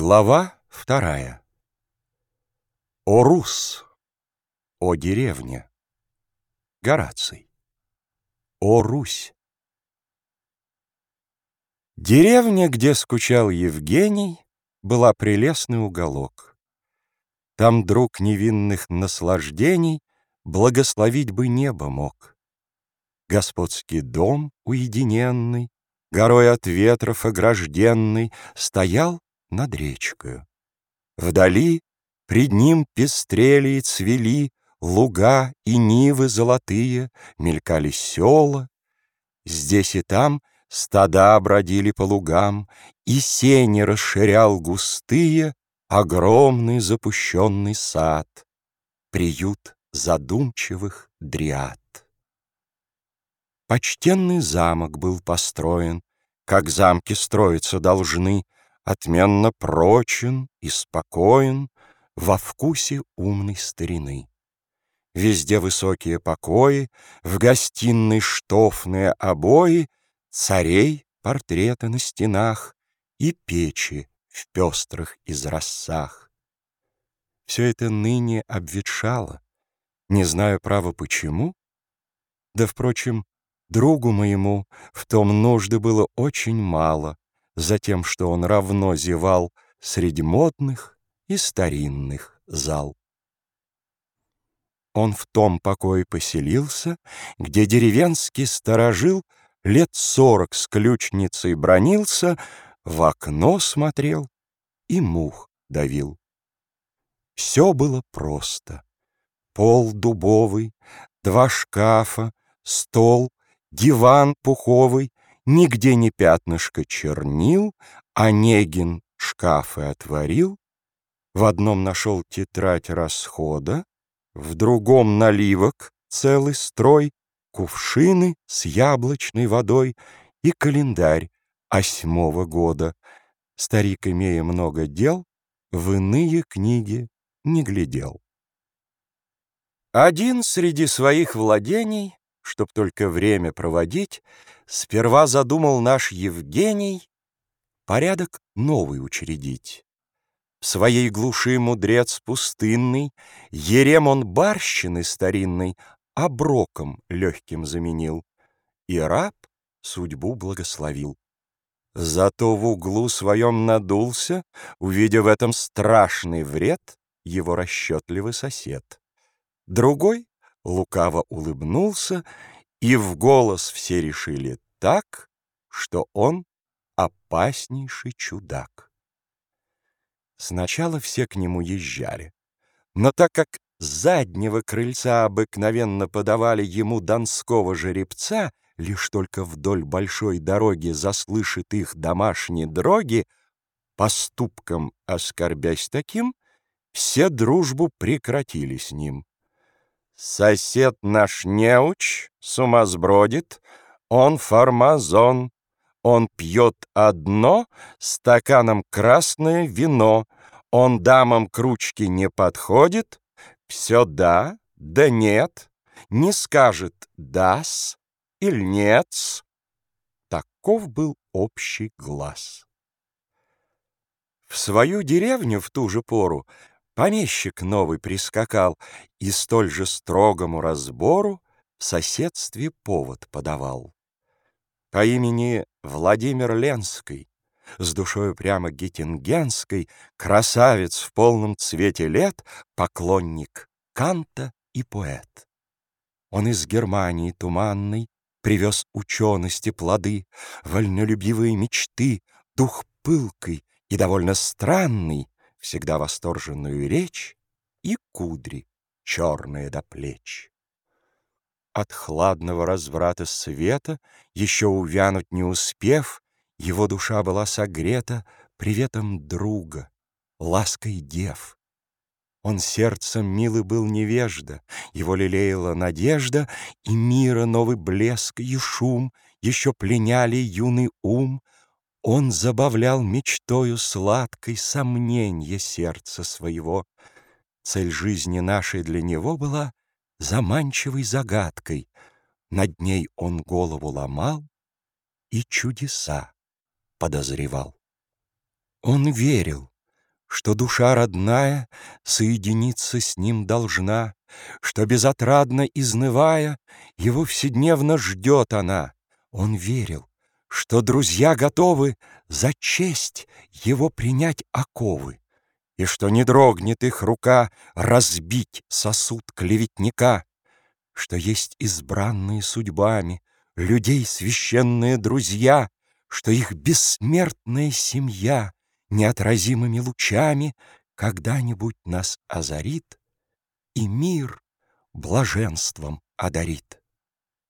Глава вторая. О Рус! О деревне! Гораций. О Русь! Деревня, где скучал Евгений, была прелестный уголок. Там друг невинных наслаждений благословить бы небо мог. Господский дом уединенный, горой от ветров огражденный, стоял над речкою. Вдали пред ним пестрели и цвели Луга и нивы золотые, мелькали села. Здесь и там стада бродили по лугам, И сени расширял густые Огромный запущенный сад, Приют задумчивых дриад. Почтенный замок был построен, Как замки строиться должны, Отменно прочен и спокоен, Во вкусе умной старины. Везде высокие покои, В гостиной штофные обои, Царей портреты на стенах И печи в пестрых изразцах. Все это ныне обветшало, Не знаю, право, почему. Да, впрочем, другу моему В том нужды было очень мало, за тем, что он равно зевал среди модных и старинных зал. Он в том покое поселился, где деревенский сторожил лет сорок с ключницей бронился, в окно смотрел и мух давил. Все было просто. Пол дубовый, два шкафа, стол, диван пуховый, Нигде не пятнышко чернил, Онегин шкафы отворил, В одном нашел тетрадь расхода, В другом наливок целый строй, Кувшины с яблочной водой И календарь осьмого года. Старик, имея много дел, В иные книги не глядел. Один среди своих владений чтоб только время проводить, сперва задумал наш Евгений порядок новый учредить. В своей глуши мудрец пустынный, Ерем он барщины старинной Оброком легким заменил, И раб судьбу благословил. Зато в углу своем надулся, Увидев в этом страшный вред, Его расчетливый сосед. Другой лукаво улыбнулся, и в голос все решили так, что он опаснейший чудак. Сначала все к нему езжали, но так как с заднего крыльца обыкновенно подавали ему донского жеребца, лишь только вдоль большой дороги заслышит их домашние дроги, поступком оскорбясь таким, все дружбу прекратили с ним. Сосед наш неуч, сумасбродит, он фармазон. Он пьет одно, стаканом красное вино. Он дамам к ручке не подходит, все да, да нет, не скажет дас или нет. Таков был общий глаз. В свою деревню в ту же пору Помещик новый прискакал и столь же строгому разбору в соседстве повод подавал. По имени Владимир Ленский, с душою прямо геттингенской, красавец в полном цвете лет, поклонник Канта и поэт. Он из Германии туманной привез учености плоды, вольнолюбивые мечты, дух пылкой и довольно странный, всегда восторженную речь и кудри, черные до плеч. От хладного разврата света, еще увянуть не успев, его душа была согрета приветом друга, лаской дев. Он сердцем милый был невежда, его лелеяла надежда, и мира новый блеск и шум еще пленяли юный ум — он забавлял мечтою сладкой сомненье сердца своего. Цель жизни нашей для него была заманчивой загадкой. Над ней он голову ломал и чудеса подозревал. Он верил, что душа родная соединиться с ним должна, что безотрадно изнывая, его вседневно ждет она. Он верил, что друзья готовы за честь его принять оковы, и что не дрогнет их рука разбить сосуд клеветника, что есть избранные судьбами, людей священные друзья, что их бессмертная семья неотразимыми лучами когда-нибудь нас озарит и мир блаженством одарит.